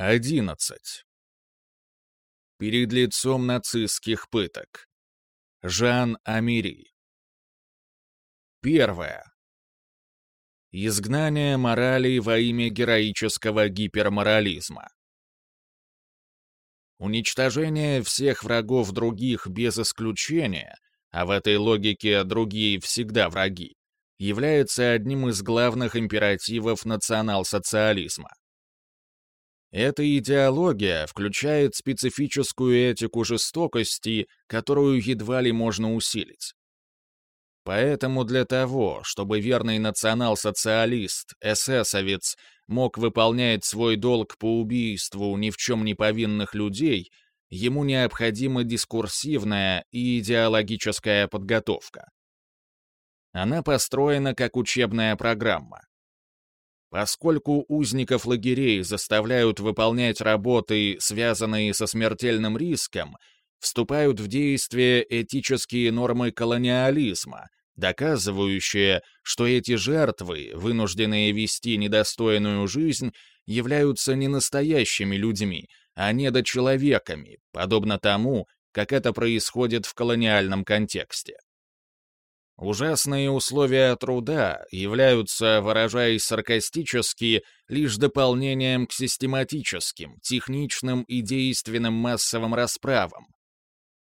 11. Перед лицом нацистских пыток. Жан Амири. Первое. Изгнание морали во имя героического гиперморализма. Уничтожение всех врагов других без исключения, а в этой логике другие всегда враги, является одним из главных императивов национал-социализма. Эта идеология включает специфическую этику жестокости, которую едва ли можно усилить. Поэтому для того, чтобы верный национал-социалист, эсэсовец, мог выполнять свой долг по убийству ни в чем не повинных людей, ему необходима дискурсивная и идеологическая подготовка. Она построена как учебная программа. Поскольку узников лагерей заставляют выполнять работы, связанные со смертельным риском, вступают в действие этические нормы колониализма, доказывающие, что эти жертвы, вынужденные вести недостойную жизнь, являются не настоящими людьми, а недочеловеками, подобно тому, как это происходит в колониальном контексте. Ужасные условия труда являются, выражаясь саркастически, лишь дополнением к систематическим, техничным и действенным массовым расправам.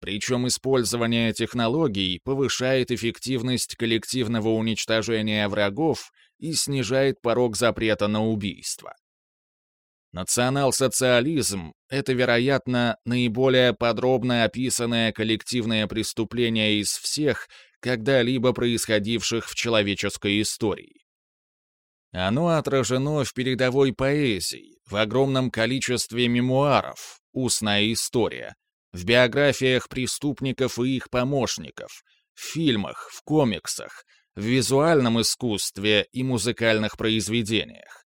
Причем использование технологий повышает эффективность коллективного уничтожения врагов и снижает порог запрета на убийство. Национал-социализм — это, вероятно, наиболее подробно описанное коллективное преступление из всех, когда-либо происходивших в человеческой истории. Оно отражено в передовой поэзии, в огромном количестве мемуаров, устная история, в биографиях преступников и их помощников, в фильмах, в комиксах, в визуальном искусстве и музыкальных произведениях.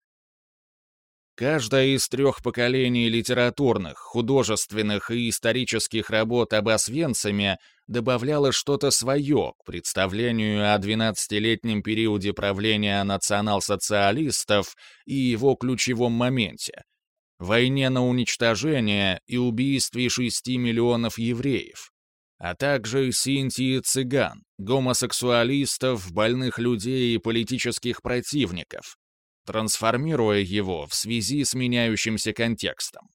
Каждая из трех поколений литературных, художественных и исторических работ об Освенциме добавляла что-то свое к представлению о 12-летнем периоде правления национал-социалистов и его ключевом моменте — войне на уничтожение и убийстве 6 миллионов евреев, а также синтии цыган, гомосексуалистов, больных людей и политических противников, трансформируя его в связи с меняющимся контекстом.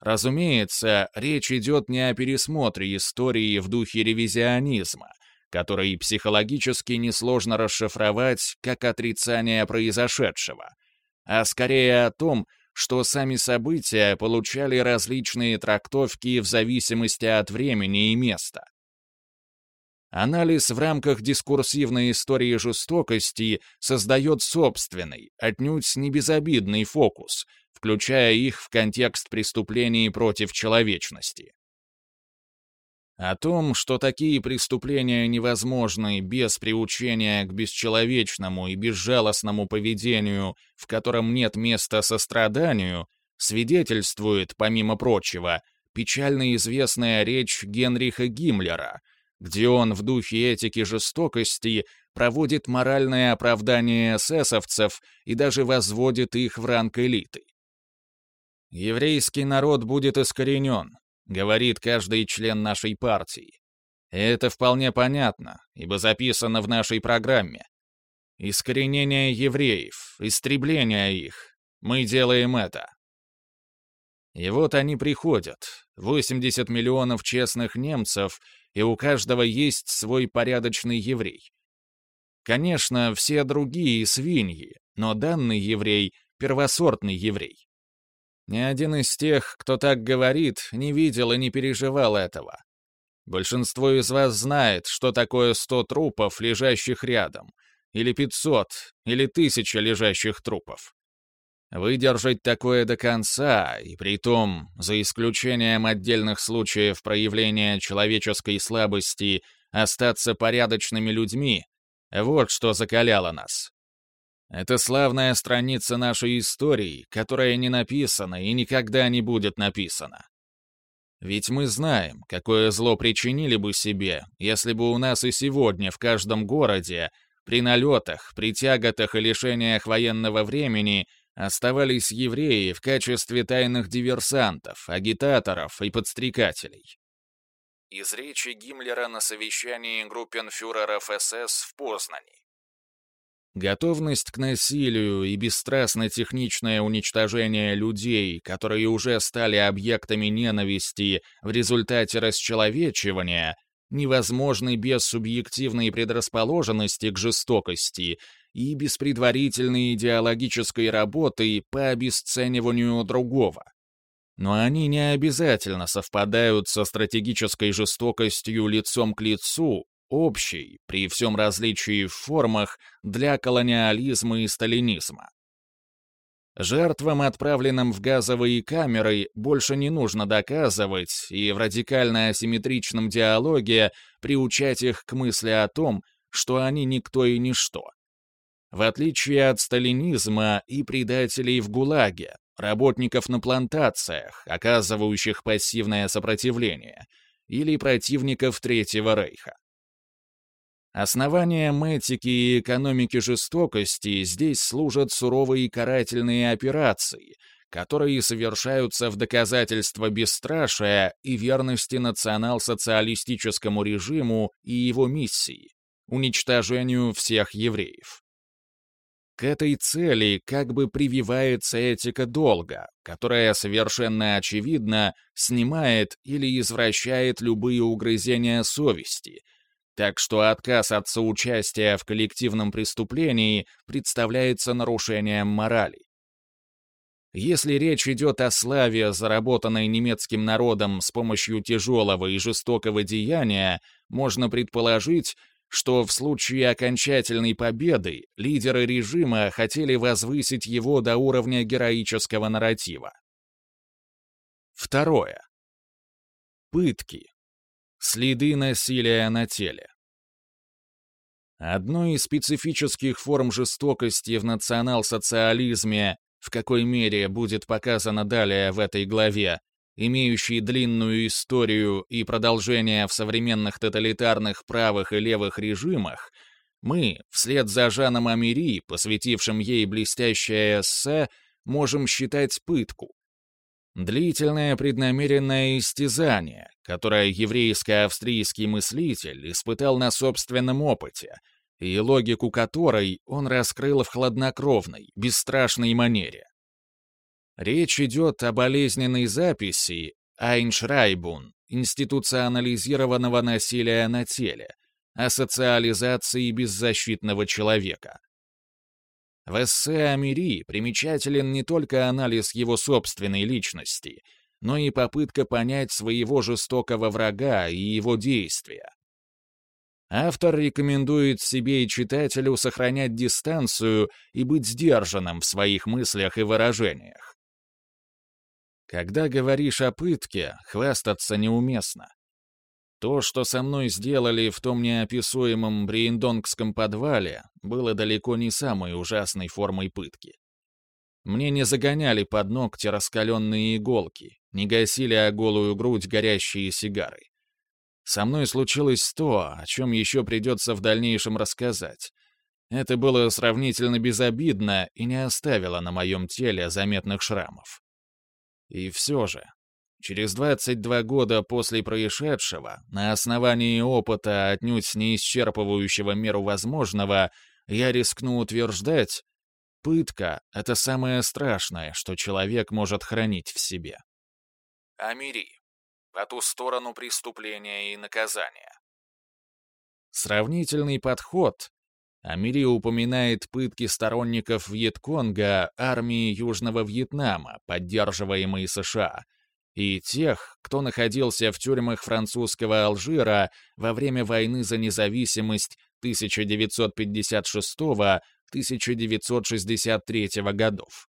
Разумеется, речь идет не о пересмотре истории в духе ревизионизма, который психологически несложно расшифровать как отрицание произошедшего, а скорее о том, что сами события получали различные трактовки в зависимости от времени и места. Анализ в рамках дискурсивной истории жестокости создает собственный, отнюдь не безобидный фокус, включая их в контекст преступлений против человечности. О том, что такие преступления невозможны без приучения к бесчеловечному и безжалостному поведению, в котором нет места состраданию, свидетельствует, помимо прочего, печально известная речь Генриха Гиммлера — где он в духе этики жестокости проводит моральное оправдание эсэсовцев и даже возводит их в ранг элиты. «Еврейский народ будет искоренен», — говорит каждый член нашей партии. И это вполне понятно, ибо записано в нашей программе. Искоренение евреев, истребление их. Мы делаем это. И вот они приходят, 80 миллионов честных немцев, и у каждого есть свой порядочный еврей. Конечно, все другие свиньи, но данный еврей — первосортный еврей. Ни один из тех, кто так говорит, не видел и не переживал этого. Большинство из вас знает, что такое 100 трупов, лежащих рядом, или 500, или 1000 лежащих трупов. Выдержать такое до конца, и при том, за исключением отдельных случаев проявления человеческой слабости, остаться порядочными людьми — вот что закаляло нас. Это славная страница нашей истории, которая не написана и никогда не будет написана. Ведь мы знаем, какое зло причинили бы себе, если бы у нас и сегодня в каждом городе, при налетах, при тяготах и лишениях военного времени Оставались евреи в качестве тайных диверсантов, агитаторов и подстрекателей. Из речи Гиммлера на совещании группенфюреров СС в Познани. Готовность к насилию и бесстрастно-техничное уничтожение людей, которые уже стали объектами ненависти в результате расчеловечивания, невозможны без субъективной предрасположенности к жестокости и без предварительной идеологической работы по обесцениванию другого. Но они не обязательно совпадают со стратегической жестокостью лицом к лицу общий, при всем различии в формах, для колониализма и сталинизма. Жертвам, отправленным в газовые камеры, больше не нужно доказывать и в радикально-асимметричном диалоге приучать их к мысли о том, что они никто и ничто. В отличие от сталинизма и предателей в ГУЛАГе, работников на плантациях, оказывающих пассивное сопротивление, или противников Третьего Рейха. Основанием этики и экономики жестокости здесь служат суровые карательные операции, которые совершаются в доказательство бесстрашия и верности национал-социалистическому режиму и его миссии — уничтожению всех евреев. К этой цели как бы прививается этика долга, которая совершенно очевидно снимает или извращает любые угрызения совести — так что отказ от соучастия в коллективном преступлении представляется нарушением морали. Если речь идет о славе, заработанной немецким народом с помощью тяжелого и жестокого деяния, можно предположить, что в случае окончательной победы лидеры режима хотели возвысить его до уровня героического нарратива. Второе. Пытки. Следы насилия на теле. Одной из специфических форм жестокости в национал-социализме, в какой мере будет показано далее в этой главе, имеющей длинную историю и продолжение в современных тоталитарных правых и левых режимах, мы, вслед за Жаном Амири, посвятившим ей блестящее эссе, можем считать пытку, Длительное преднамеренное истязание, которое еврейско-австрийский мыслитель испытал на собственном опыте, и логику которой он раскрыл в хладнокровной, бесстрашной манере. Речь идет о болезненной записи Айншрайбун, институционализированного насилия на теле, о социализации беззащитного человека. В эссе о примечателен не только анализ его собственной личности, но и попытка понять своего жестокого врага и его действия. Автор рекомендует себе и читателю сохранять дистанцию и быть сдержанным в своих мыслях и выражениях. Когда говоришь о пытке, хвастаться неуместно. То, что со мной сделали в том неописуемом Бриендонгском подвале, было далеко не самой ужасной формой пытки. Мне не загоняли под ногти раскаленные иголки, не гасили о голую грудь горящие сигары. Со мной случилось то, о чем еще придется в дальнейшем рассказать. Это было сравнительно безобидно и не оставило на моем теле заметных шрамов. И все же, Через 22 года после происшедшего, на основании опыта, отнюдь не исчерпывающего меру возможного, я рискну утверждать, пытка — это самое страшное, что человек может хранить в себе. Амири. По ту сторону преступления и наказания. Сравнительный подход. Амири упоминает пытки сторонников Вьетконга армии Южного Вьетнама, поддерживаемой США — и тех, кто находился в тюрьмах французского Алжира во время войны за независимость 1956-1963 годов.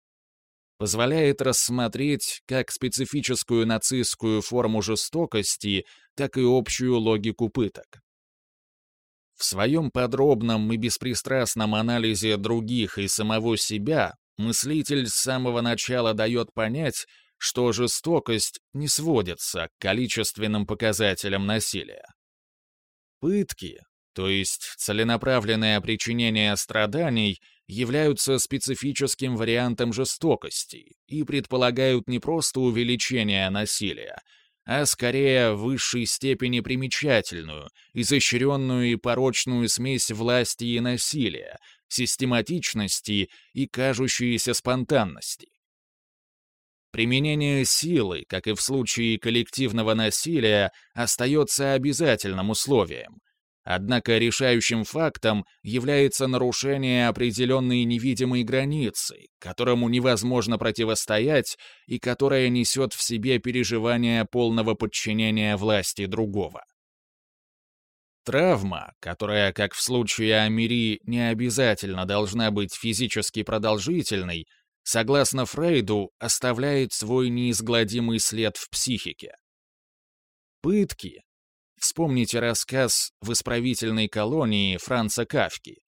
Позволяет рассмотреть как специфическую нацистскую форму жестокости, так и общую логику пыток. В своем подробном и беспристрастном анализе других и самого себя мыслитель с самого начала дает понять, что жестокость не сводится к количественным показателям насилия. Пытки, то есть целенаправленное причинение страданий, являются специфическим вариантом жестокости и предполагают не просто увеличение насилия, а скорее в высшей степени примечательную, изощренную и порочную смесь власти и насилия, систематичности и кажущейся спонтанности. Применение силы, как и в случае коллективного насилия, остается обязательным условием, Однако решающим фактом является нарушение определенной невидимой границы, которому невозможно противостоять и которая несет в себе переживание полного подчинения власти другого. Травма, которая, как в случае Амири, не обязательно должна быть физически продолжительной, согласно Фрейду, оставляет свой неизгладимый след в психике. Пытки, Вспомните рассказ в исправительной колонии Франца Кавки.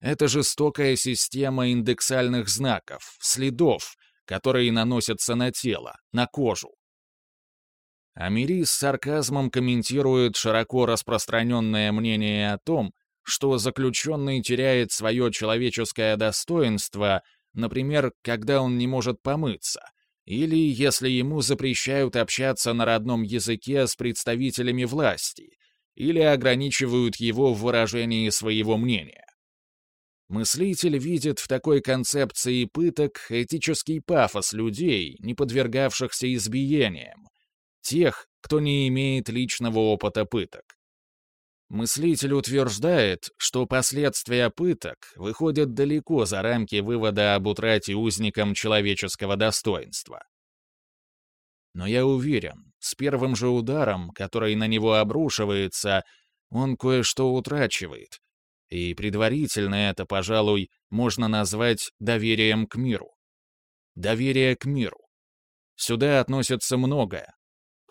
Это жестокая система индексальных знаков, следов, которые наносятся на тело, на кожу. Амири с сарказмом комментирует широко распространенное мнение о том, что заключенный теряет свое человеческое достоинство, например, когда он не может помыться, или если ему запрещают общаться на родном языке с представителями власти, или ограничивают его в выражении своего мнения. Мыслитель видит в такой концепции пыток этический пафос людей, не подвергавшихся избиениям, тех, кто не имеет личного опыта пыток. Мыслитель утверждает, что последствия пыток выходят далеко за рамки вывода об утрате узникам человеческого достоинства. Но я уверен, с первым же ударом, который на него обрушивается, он кое-что утрачивает. И предварительно это, пожалуй, можно назвать доверием к миру. Доверие к миру. Сюда относится многое,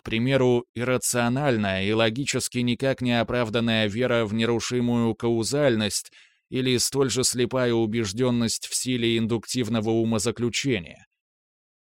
примеру, иррациональная и логически никак не оправданная вера в нерушимую каузальность или столь же слепая убежденность в силе индуктивного умозаключения.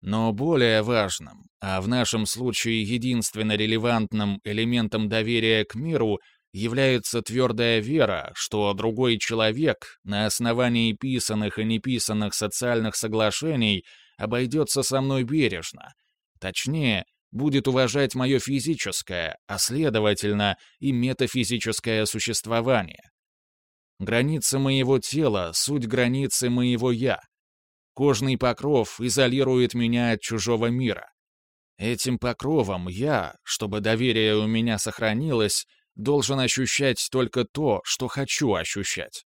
Но более важным, а в нашем случае единственно релевантным элементом доверия к миру является твердая вера, что другой человек на основании писанных и неписанных социальных соглашений обойдется со мной бережно, точнее, будет уважать мое физическое, а следовательно и метафизическое существование. Граница моего тела — суть границы моего «я». Кожный покров изолирует меня от чужого мира. Этим покровом я, чтобы доверие у меня сохранилось, должен ощущать только то, что хочу ощущать.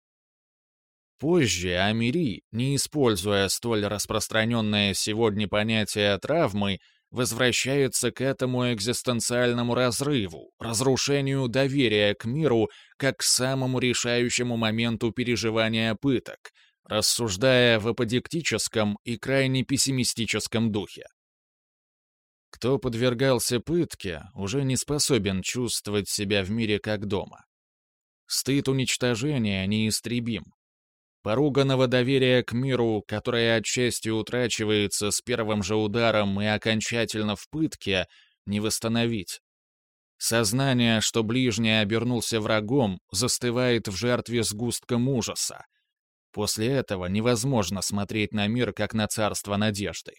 Позже Амири, не используя столь распространенное сегодня понятие травмы, возвращается к этому экзистенциальному разрыву, разрушению доверия к миру как к самому решающему моменту переживания пыток, рассуждая в аподектическом и крайне пессимистическом духе. Кто подвергался пытке, уже не способен чувствовать себя в мире как дома. Стыд уничтожения неистребим, Поруганного доверия к миру, которое отчасти утрачивается с первым же ударом и окончательно в пытке, не восстановить. Сознание, что ближний обернулся врагом, застывает в жертве сгустком ужаса. После этого невозможно смотреть на мир как на царство надежды.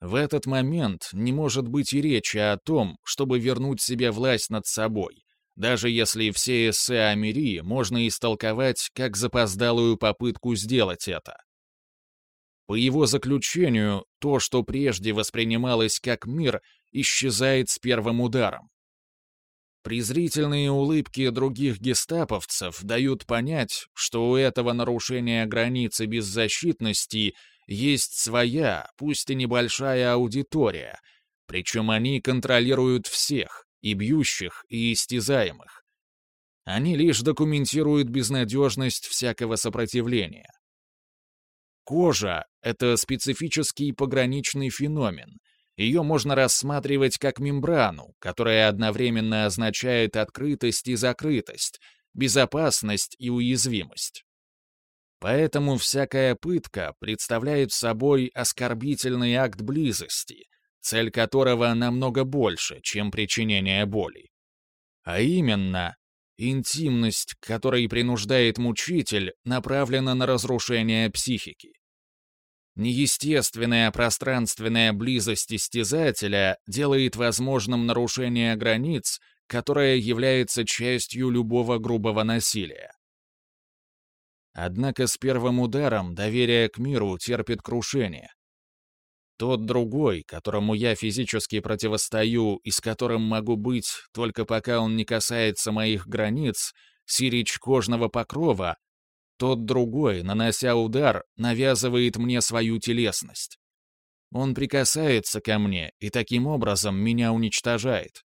В этот момент не может быть и речи о том, чтобы вернуть себе власть над собой, даже если все эссе о Мири можно истолковать как запоздалую попытку сделать это. По его заключению, то, что прежде воспринималось как мир, исчезает с первым ударом. Презрительные улыбки других гестаповцев дают понять, что у этого нарушения границы беззащитности есть своя, пусть и небольшая аудитория, причем они контролируют всех, и бьющих, и истязаемых. Они лишь документируют безнадежность всякого сопротивления. Кожа — это специфический пограничный феномен. Ее можно рассматривать как мембрану, которая одновременно означает открытость и закрытость, безопасность и уязвимость. Поэтому всякая пытка представляет собой оскорбительный акт близости, цель которого намного больше, чем причинение боли. А именно, интимность, которой принуждает мучитель, направлена на разрушение психики. Неестественная пространственная близость истязателя делает возможным нарушение границ, которое является частью любого грубого насилия. Однако с первым ударом доверие к миру терпит крушение. Тот другой, которому я физически противостою и с которым могу быть, только пока он не касается моих границ, сирич кожного покрова, тот другой, нанося удар, навязывает мне свою телесность. Он прикасается ко мне и таким образом меня уничтожает.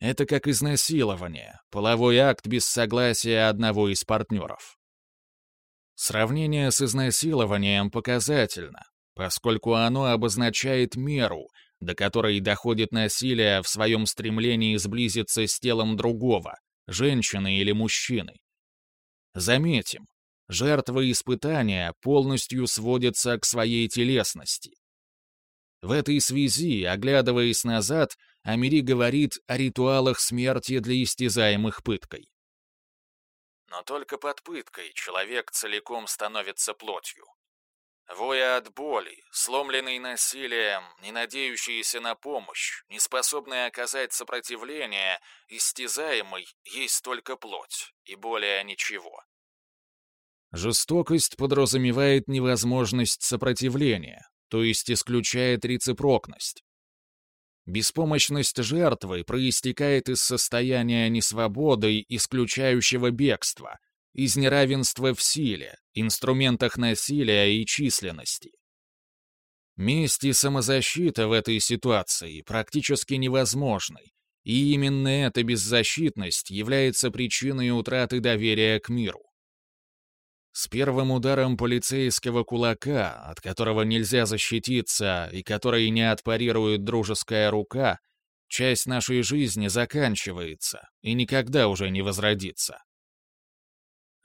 Это как изнасилование, половой акт без согласия одного из партнеров. Сравнение с изнасилованием показательно, поскольку оно обозначает меру, до которой доходит насилие в своем стремлении сблизиться с телом другого, женщины или мужчины. Заметим, жертва испытания полностью сводится к своей телесности. В этой связи, оглядываясь назад, Амири говорит о ритуалах смерти для истязаемых пыткой. Но только под пыткой человек целиком становится плотью. Воя от боли, сломленный насилием, не надеющийся на помощь, не способный оказать сопротивление, истязаемый есть только плоть, и более ничего. Жестокость подразумевает невозможность сопротивления, то есть исключает рецепрокность. Беспомощность жертвы проистекает из состояния несвободы, исключающего бегства, из неравенства в силе, инструментах насилия и численности. Месть и самозащита в этой ситуации практически невозможны, и именно эта беззащитность является причиной утраты доверия к миру. С первым ударом полицейского кулака, от которого нельзя защититься и который не отпарирует дружеская рука, часть нашей жизни заканчивается и никогда уже не возродится.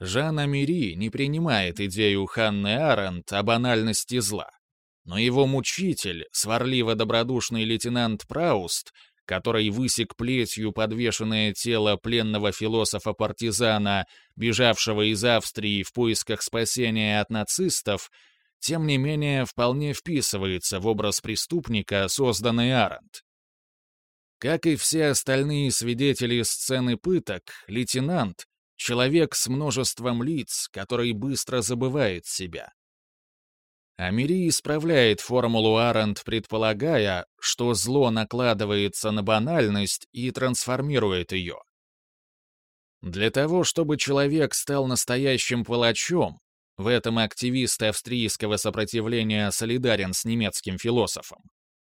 Жан Амири не принимает идею Ханны Аренд о банальности зла. Но его мучитель, сварливо-добродушный лейтенант Прауст, который высек плетью подвешенное тело пленного философа-партизана, бежавшего из Австрии в поисках спасения от нацистов, тем не менее вполне вписывается в образ преступника, созданный Аренд. Как и все остальные свидетели сцены пыток, лейтенант — человек с множеством лиц, который быстро забывает себя. Амири исправляет формулу Аренд, предполагая, что зло накладывается на банальность и трансформирует ее. Для того, чтобы человек стал настоящим палачом, в этом активист австрийского сопротивления солидарен с немецким философом,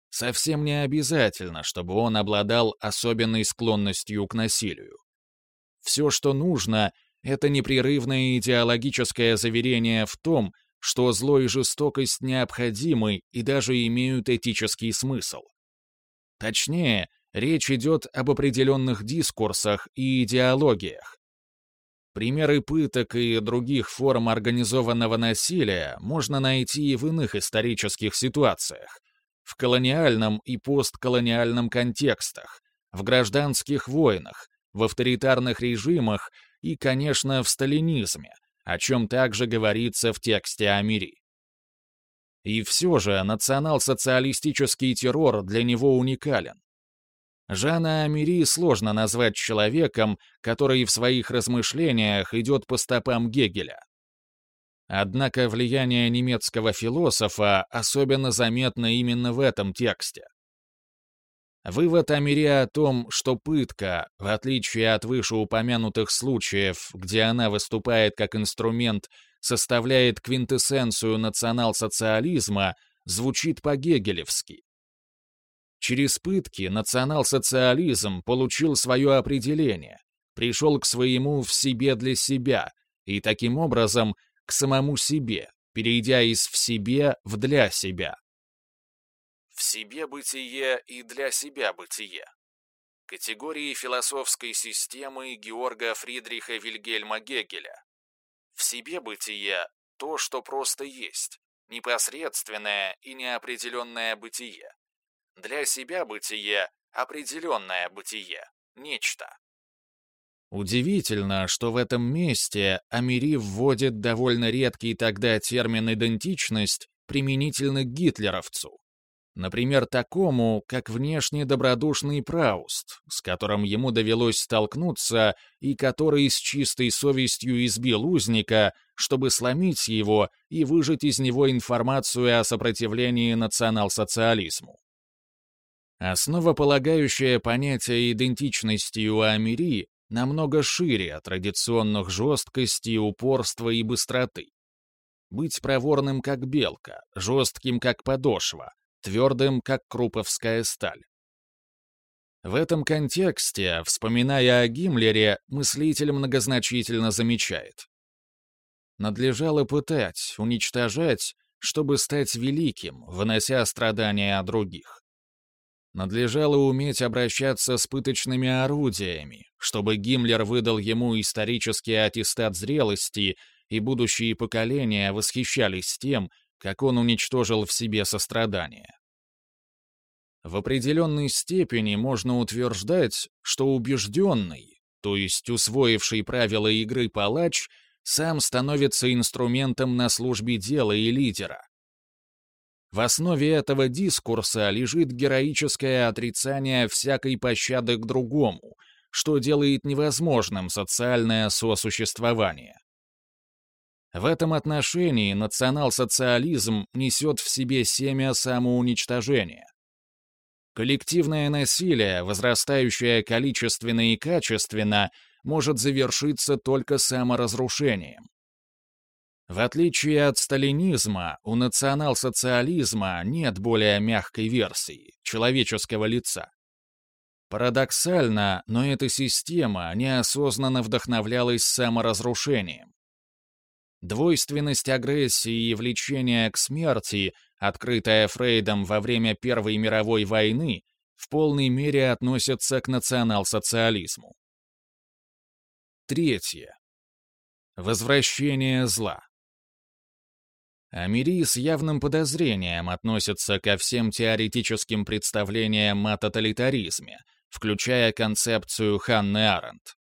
совсем не обязательно, чтобы он обладал особенной склонностью к насилию. Все, что нужно, это непрерывное идеологическое заверение в том, что зло и жестокость необходимы и даже имеют этический смысл. Точнее, речь идет об определенных дискурсах и идеологиях. Примеры пыток и других форм организованного насилия можно найти и в иных исторических ситуациях, в колониальном и постколониальном контекстах, в гражданских войнах, в авторитарных режимах и, конечно, в сталинизме, о чем также говорится в тексте о мире. И все же национал-социалистический террор для него уникален. Жана Амири сложно назвать человеком, который в своих размышлениях идет по стопам Гегеля. Однако влияние немецкого философа особенно заметно именно в этом тексте. Вывод Амири о том, что пытка, в отличие от вышеупомянутых случаев, где она выступает как инструмент, составляет квинтэссенцию национал-социализма, звучит по-гегелевски. Через пытки национал-социализм получил свое определение, пришел к своему «в себе для себя» и таким образом к самому себе, перейдя из «в себе» в «для себя» в себе бытие и для себя бытие. Категории философской системы Георга Фридриха Вильгельма Гегеля. В себе бытие – то, что просто есть, непосредственное и неопределенное бытие. Для себя бытие – определенное бытие, нечто. Удивительно, что в этом месте Амири вводит довольно редкий тогда термин «идентичность» применительно к гитлеровцу. Например, такому, как внешне добродушный Прауст, с которым ему довелось столкнуться и который с чистой совестью избил узника, чтобы сломить его и выжать из него информацию о сопротивлении национал-социализму. Основополагающее понятие идентичности у Амири намного шире традиционных жесткости, упорства и быстроты. Быть проворным, как белка, жестким, как подошва, твердым, как круповская сталь. В этом контексте, вспоминая о Гиммлере, мыслитель многозначительно замечает. Надлежало пытать, уничтожать, чтобы стать великим, вынося страдания других. Надлежало уметь обращаться с пыточными орудиями, чтобы Гиммлер выдал ему исторический аттестат зрелости, и будущие поколения восхищались тем, как он уничтожил в себе сострадание. В определенной степени можно утверждать, что убежденный, то есть усвоивший правила игры палач, сам становится инструментом на службе дела и лидера. В основе этого дискурса лежит героическое отрицание всякой пощады к другому, что делает невозможным социальное сосуществование. В этом отношении национал-социализм несет в себе семя самоуничтожения. Коллективное насилие, возрастающее количественно и качественно, может завершиться только саморазрушением. В отличие от сталинизма, у национал-социализма нет более мягкой версии, человеческого лица. Парадоксально, но эта система неосознанно вдохновлялась саморазрушением. Двойственность агрессии и влечения к смерти, открытая Фрейдом во время Первой мировой войны, в полной мере относятся к национал-социализму. Третье. Возвращение зла. Амири с явным подозрением относится ко всем теоретическим представлениям о тоталитаризме, включая концепцию Ханны Аренд.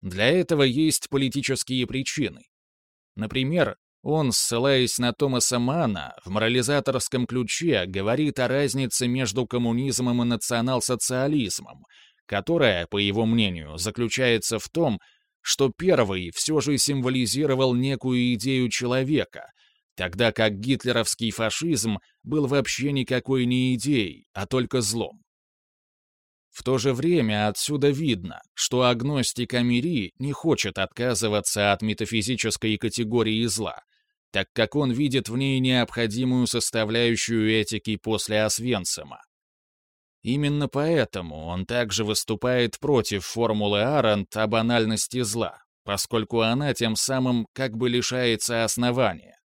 Для этого есть политические причины. Например, он, ссылаясь на Томаса Мана, в морализаторском ключе говорит о разнице между коммунизмом и национал-социализмом, которая, по его мнению, заключается в том, что первый все же символизировал некую идею человека, тогда как гитлеровский фашизм был вообще никакой не идеей, а только злом. В то же время отсюда видно, что агностик Амири не хочет отказываться от метафизической категории зла, так как он видит в ней необходимую составляющую этики после Освенцима. Именно поэтому он также выступает против формулы Аренд о банальности зла, поскольку она тем самым как бы лишается основания.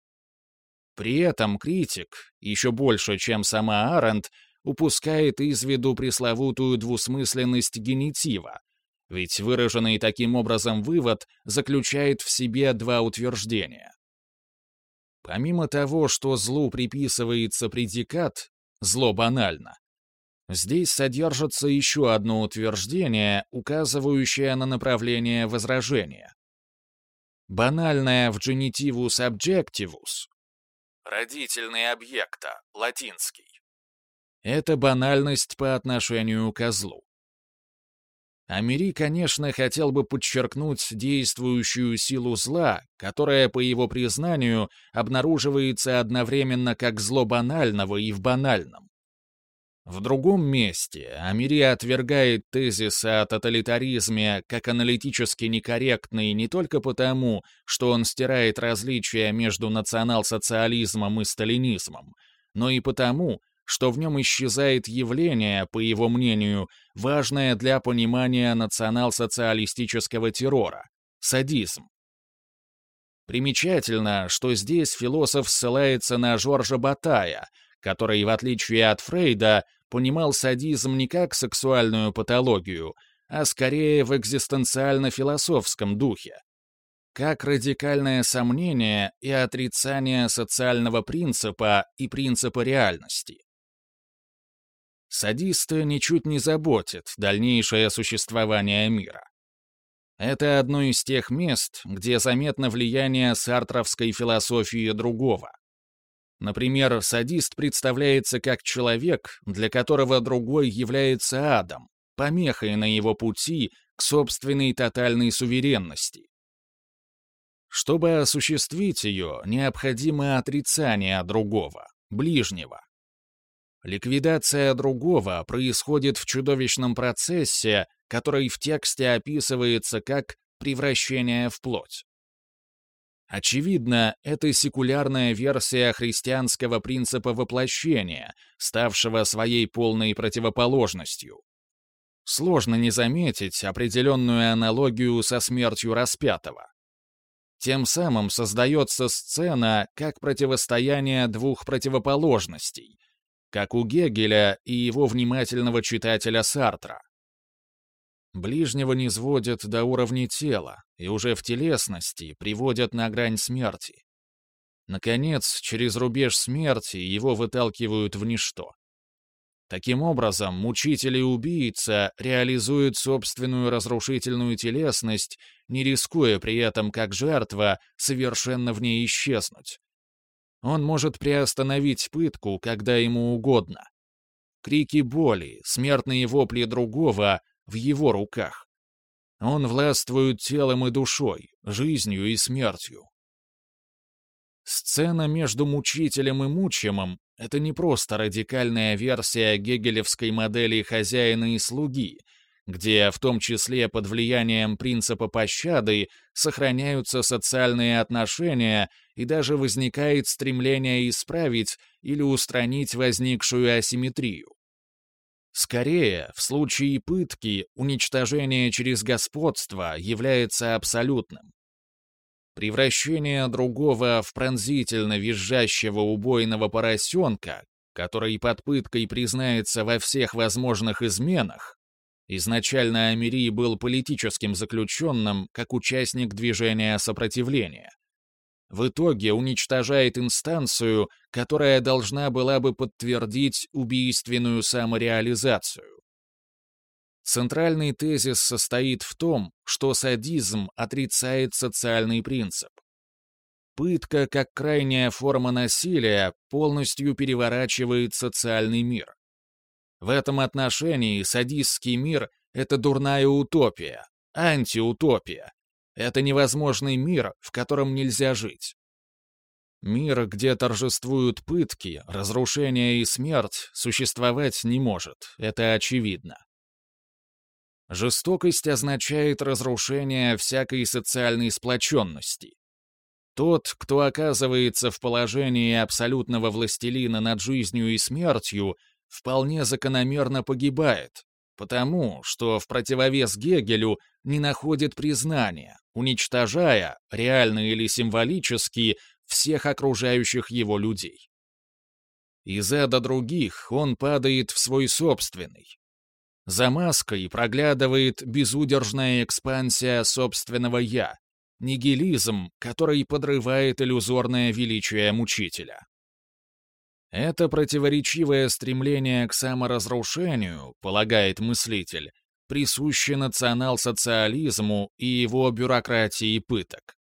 При этом критик, еще больше, чем сама Аренд, упускает из виду пресловутую двусмысленность генитива, ведь выраженный таким образом вывод заключает в себе два утверждения. Помимо того, что злу приписывается предикат «зло банально», здесь содержится еще одно утверждение, указывающее на направление возражения. Банальное в genitивus objectivus — родительный объекта, латинский это банальность по отношению к злу. Амири, конечно, хотел бы подчеркнуть действующую силу зла, которая, по его признанию, обнаруживается одновременно как зло банального и в банальном. В другом месте Амири отвергает тезис о тоталитаризме как аналитически некорректный не только потому, что он стирает различия между национал-социализмом и сталинизмом, но и потому, что в нем исчезает явление, по его мнению, важное для понимания национал-социалистического террора — садизм. Примечательно, что здесь философ ссылается на Жоржа Батая, который, в отличие от Фрейда, понимал садизм не как сексуальную патологию, а скорее в экзистенциально-философском духе как радикальное сомнение и отрицание социального принципа и принципа реальности. Садиста ничуть не заботит дальнейшее существование мира. Это одно из тех мест, где заметно влияние сартровской философии другого. Например, садист представляется как человек, для которого другой является адом, помехой на его пути к собственной тотальной суверенности. Чтобы осуществить ее, необходимо отрицание другого, ближнего. Ликвидация другого происходит в чудовищном процессе, который в тексте описывается как «превращение в плоть». Очевидно, это секулярная версия христианского принципа воплощения, ставшего своей полной противоположностью. Сложно не заметить определенную аналогию со смертью распятого. Тем самым создается сцена как противостояние двух противоположностей, как у Гегеля и его внимательного читателя Сартра. Ближнего не сводят до уровня тела и уже в телесности приводят на грань смерти. Наконец, через рубеж смерти его выталкивают в ничто. Таким образом, мучитель и убийца реализуют собственную разрушительную телесность, не рискуя при этом, как жертва, совершенно в ней исчезнуть. Он может приостановить пытку, когда ему угодно. Крики боли, смертные вопли другого в его руках. Он властвует телом и душой, жизнью и смертью. Сцена между мучителем и мучимым — это не просто радикальная версия гегелевской модели хозяина и слуги, где в том числе под влиянием принципа пощады сохраняются социальные отношения и даже возникает стремление исправить или устранить возникшую асимметрию. Скорее, в случае пытки, уничтожение через господство является абсолютным. Превращение другого в пронзительно визжащего убойного поросенка, который под пыткой признается во всех возможных изменах, изначально Амирий был политическим заключенным как участник движения сопротивления. В итоге уничтожает инстанцию, которая должна была бы подтвердить убийственную самореализацию. Центральный тезис состоит в том, что садизм отрицает социальный принцип. Пытка, как крайняя форма насилия, полностью переворачивает социальный мир. В этом отношении садистский мир — это дурная утопия, антиутопия. Это невозможный мир, в котором нельзя жить. Мир, где торжествуют пытки, разрушение и смерть, существовать не может, это очевидно. Жестокость означает разрушение всякой социальной сплоченности. Тот, кто оказывается в положении абсолютного властелина над жизнью и смертью, вполне закономерно погибает, потому что в противовес Гегелю не находит признания, уничтожая, реально или символически, всех окружающих его людей. Из ада других он падает в свой собственный, за маской проглядывает безудержная экспансия собственного «я», нигилизм, который подрывает иллюзорное величие мучителя. Это противоречивое стремление к саморазрушению, полагает мыслитель, присуще национал-социализму и его бюрократии пыток.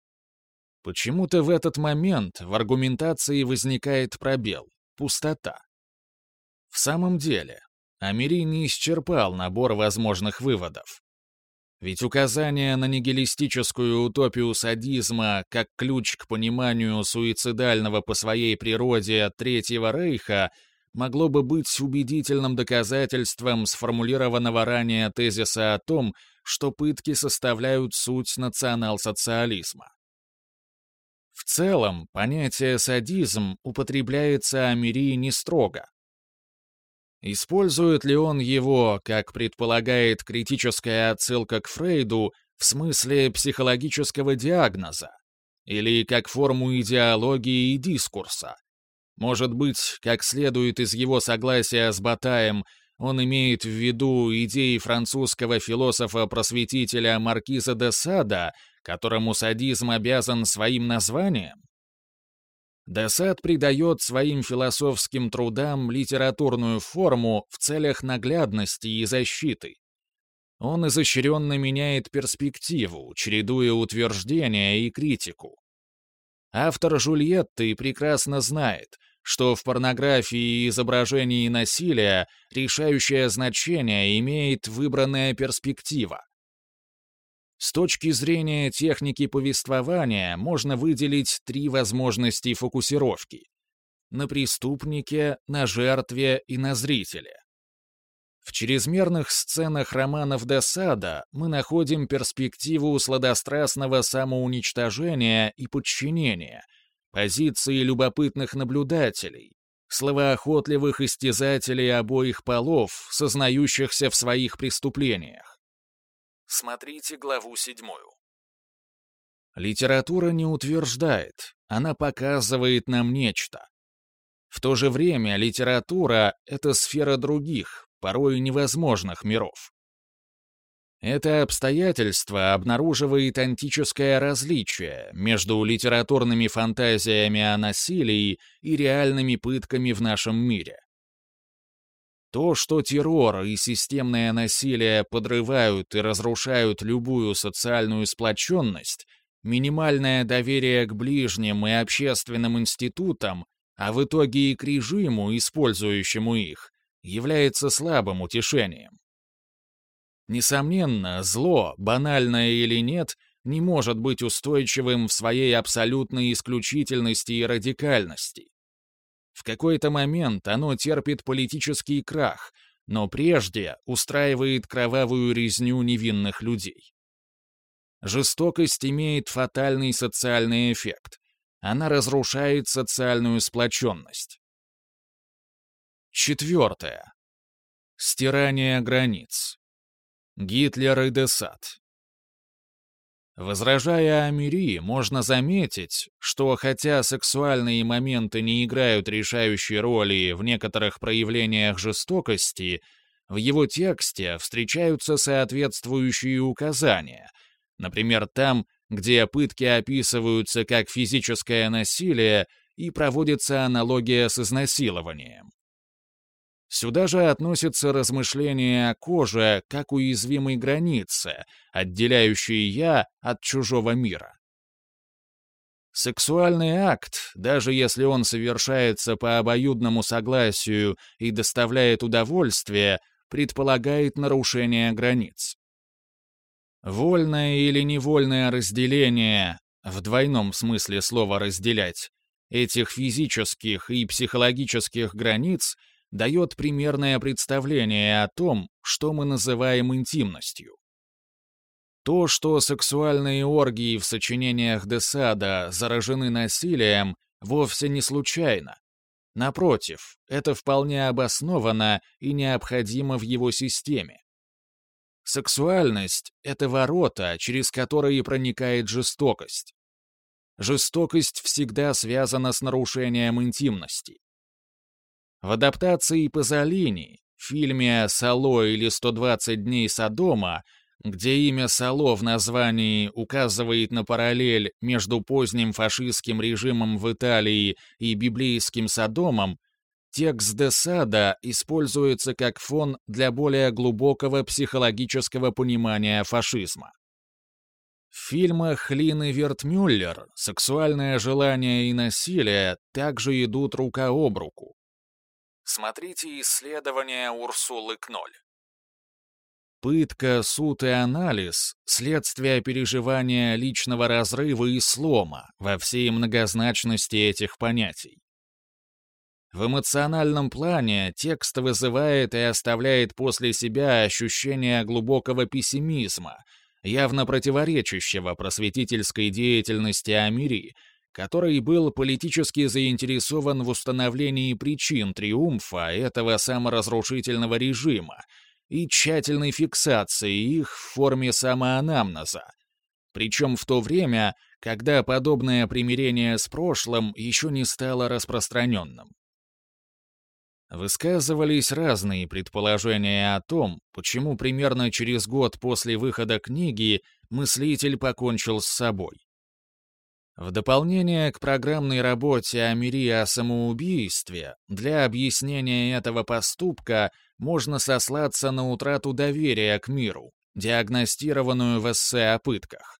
Почему-то в этот момент в аргументации возникает пробел, пустота. В самом деле, Амири не исчерпал набор возможных выводов. Ведь указание на нигилистическую утопию садизма как ключ к пониманию суицидального по своей природе Третьего Рейха могло бы быть убедительным доказательством сформулированного ранее тезиса о том, что пытки составляют суть национал-социализма. В целом, понятие «садизм» употребляется Амири не строго. Использует ли он его, как предполагает критическая отсылка к Фрейду, в смысле психологического диагноза? Или как форму идеологии и дискурса? Может быть, как следует из его согласия с Батаем, он имеет в виду идеи французского философа-просветителя Маркиза де Сада, которому садизм обязан своим названием? Десад придает своим философским трудам литературную форму в целях наглядности и защиты. Он изощренно меняет перспективу, чередуя утверждения и критику. Автор Жульетты прекрасно знает, что в порнографии и изображении насилия решающее значение имеет выбранная перспектива. С точки зрения техники повествования можно выделить три возможности фокусировки. На преступнике, на жертве и на зрителе. В чрезмерных сценах романов Досада мы находим перспективу сладострастного самоуничтожения и подчинения, позиции любопытных наблюдателей, словоохотливых истязателей обоих полов, сознающихся в своих преступлениях. Смотрите главу седьмую. Литература не утверждает, она показывает нам нечто. В то же время литература — это сфера других, порой невозможных миров. Это обстоятельство обнаруживает антическое различие между литературными фантазиями о насилии и реальными пытками в нашем мире. То, что террор и системное насилие подрывают и разрушают любую социальную сплоченность, минимальное доверие к ближним и общественным институтам, а в итоге и к режиму, использующему их, является слабым утешением. Несомненно, зло, банальное или нет, не может быть устойчивым в своей абсолютной исключительности и радикальности. В какой-то момент оно терпит политический крах, но прежде устраивает кровавую резню невинных людей. Жестокость имеет фатальный социальный эффект. Она разрушает социальную сплоченность. Четвертое. Стирание границ. Гитлер и Десад. Возражая о мире, можно заметить, что хотя сексуальные моменты не играют решающей роли в некоторых проявлениях жестокости, в его тексте встречаются соответствующие указания, например, там, где пытки описываются как физическое насилие и проводится аналогия с изнасилованием. Сюда же относятся размышления о коже как уязвимой границе, отделяющей «я» от чужого мира. Сексуальный акт, даже если он совершается по обоюдному согласию и доставляет удовольствие, предполагает нарушение границ. Вольное или невольное разделение, в двойном смысле слова «разделять», этих физических и психологических границ — дает примерное представление о том, что мы называем интимностью. То, что сексуальные оргии в сочинениях Десада заражены насилием, вовсе не случайно. Напротив, это вполне обосновано и необходимо в его системе. Сексуальность — это ворота, через которые проникает жестокость. Жестокость всегда связана с нарушением интимности. В адаптации Пазолини, в фильме «Сало» или «120 дней Содома», где имя Сало в названии указывает на параллель между поздним фашистским режимом в Италии и библейским Содомом, текст Десада используется как фон для более глубокого психологического понимания фашизма. В фильмах Лины Вертмюллер сексуальное желание и насилие также идут рука об руку. Смотрите исследования Урсулы Кноль. Пытка, суд и анализ — следствие переживания личного разрыва и слома во всей многозначности этих понятий. В эмоциональном плане текст вызывает и оставляет после себя ощущение глубокого пессимизма, явно противоречащего просветительской деятельности Амири, который был политически заинтересован в установлении причин триумфа этого саморазрушительного режима и тщательной фиксации их в форме самоанамнеза, причем в то время, когда подобное примирение с прошлым еще не стало распространенным. Высказывались разные предположения о том, почему примерно через год после выхода книги мыслитель покончил с собой. В дополнение к программной работе о мире о самоубийстве, для объяснения этого поступка можно сослаться на утрату доверия к миру, диагностированную в эссе о пытках.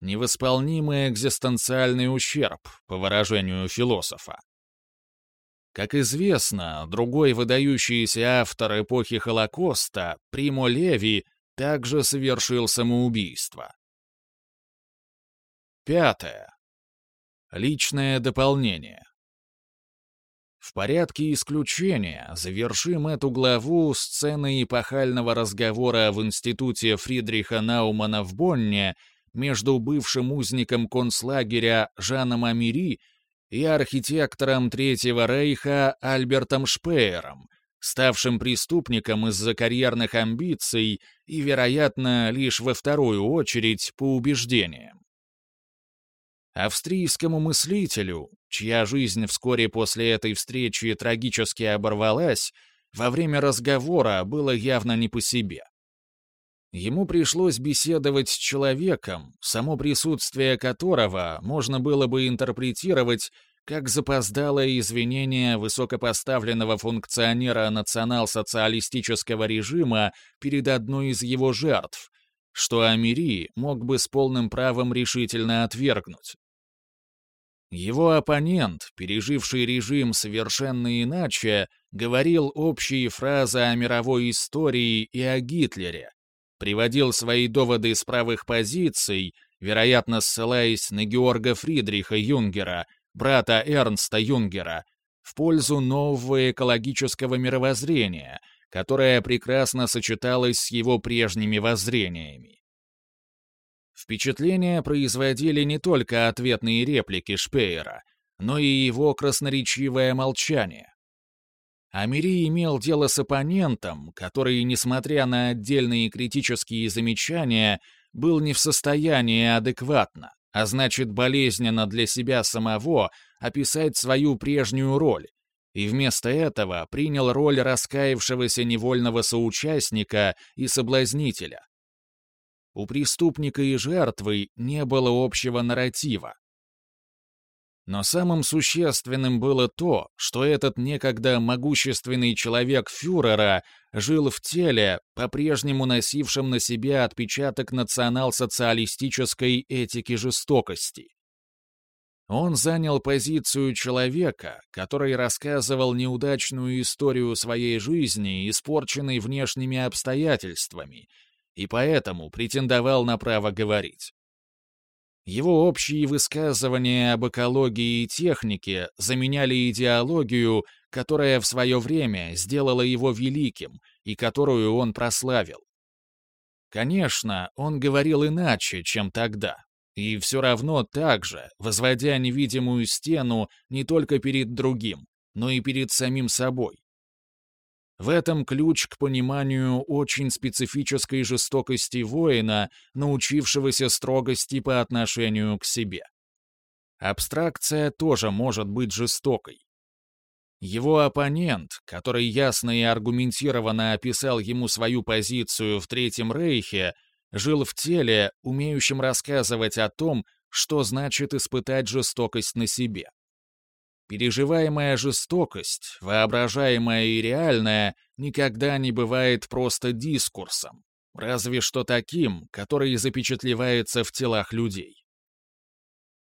Невосполнимый экзистенциальный ущерб, по выражению философа. Как известно, другой выдающийся автор эпохи Холокоста, Примо Леви, также совершил самоубийство. Пятое. Личное дополнение. В порядке исключения завершим эту главу сценой эпохального разговора в институте Фридриха Наумана в Бонне между бывшим узником концлагеря Жаном Амири и архитектором Третьего Рейха Альбертом Шпеером, ставшим преступником из-за карьерных амбиций и, вероятно, лишь во вторую очередь по убеждениям. Австрийскому мыслителю, чья жизнь вскоре после этой встречи трагически оборвалась, во время разговора было явно не по себе. Ему пришлось беседовать с человеком, само присутствие которого можно было бы интерпретировать как запоздалое извинение высокопоставленного функционера национал-социалистического режима перед одной из его жертв, что Амири мог бы с полным правом решительно отвергнуть. Его оппонент, переживший режим совершенно иначе, говорил общие фразы о мировой истории и о Гитлере, приводил свои доводы с правых позиций, вероятно, ссылаясь на Георга Фридриха Юнгера, брата Эрнста Юнгера, в пользу нового экологического мировоззрения, которое прекрасно сочеталось с его прежними воззрениями. Впечатление производили не только ответные реплики Шпеера, но и его красноречивое молчание. Амири имел дело с оппонентом, который, несмотря на отдельные критические замечания, был не в состоянии адекватно, а значит болезненно для себя самого, описать свою прежнюю роль, и вместо этого принял роль раскаявшегося невольного соучастника и соблазнителя. У преступника и жертвы не было общего нарратива, но самым существенным было то, что этот некогда могущественный человек фюрера жил в теле, по-прежнему носившем на себе отпечаток национал-социалистической этики жестокости. Он занял позицию человека, который рассказывал неудачную историю своей жизни, испорченной внешними обстоятельствами, и поэтому претендовал на право говорить. Его общие высказывания об экологии и технике заменяли идеологию, которая в свое время сделала его великим и которую он прославил. Конечно, он говорил иначе, чем тогда, и все равно так же, возводя невидимую стену не только перед другим, но и перед самим собой. В этом ключ к пониманию очень специфической жестокости воина, научившегося строгости по отношению к себе. Абстракция тоже может быть жестокой. Его оппонент, который ясно и аргументированно описал ему свою позицию в Третьем Рейхе, жил в теле, умеющем рассказывать о том, что значит испытать жестокость на себе. Переживаемая жестокость, воображаемая и реальная, никогда не бывает просто дискурсом, разве что таким, который запечатлевается в телах людей.